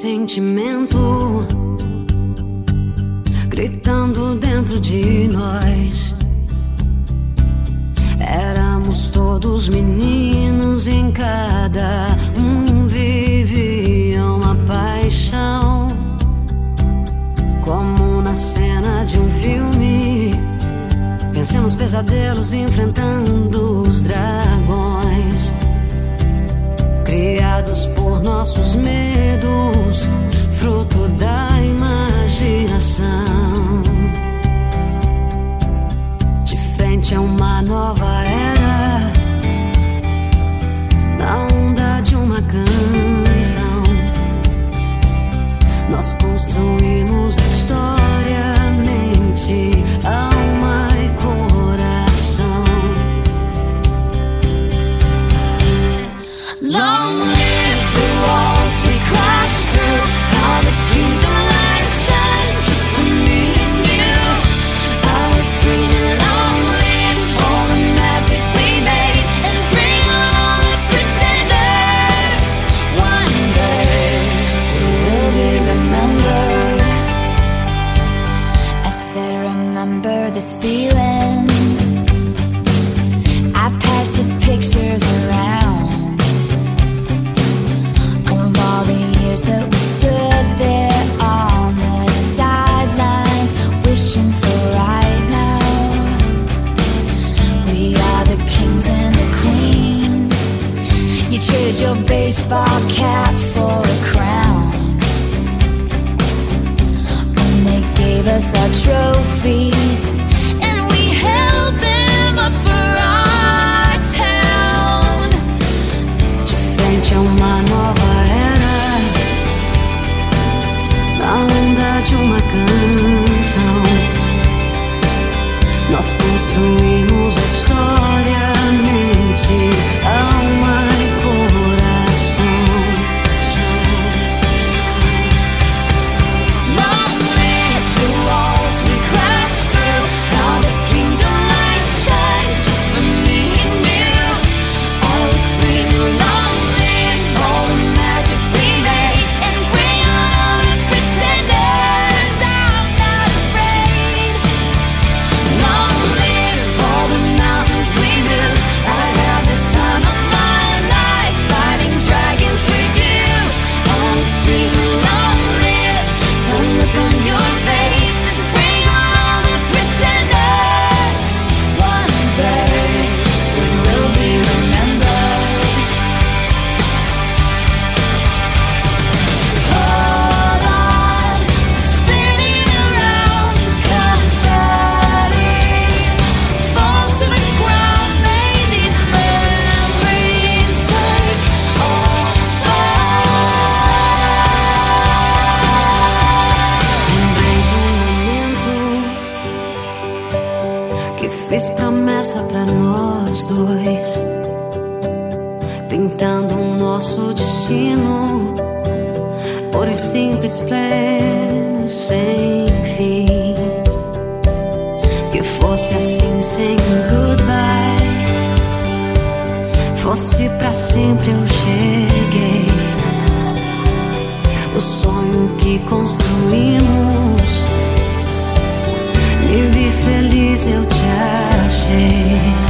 sentimento gritando dentro de nós. Éramos todos meninos em cada um vivia uma paixão, como na cena de um filme. Vencemos pesadelos enfrentando os dragões criados por nossos medos. this feeling. I pass the pictures around of all the years that we stood there on the sidelines, wishing for right now. We are the kings and the queens. You traded your baseball cap for a crown, and they gave us our trophies. Fez promessa para nós dois, pintando o nosso destino por simples plenos sem fim. Que fosse assim sem goodbye, fosse para sempre eu cheguei. O sonho que construímos feliz eu te achei.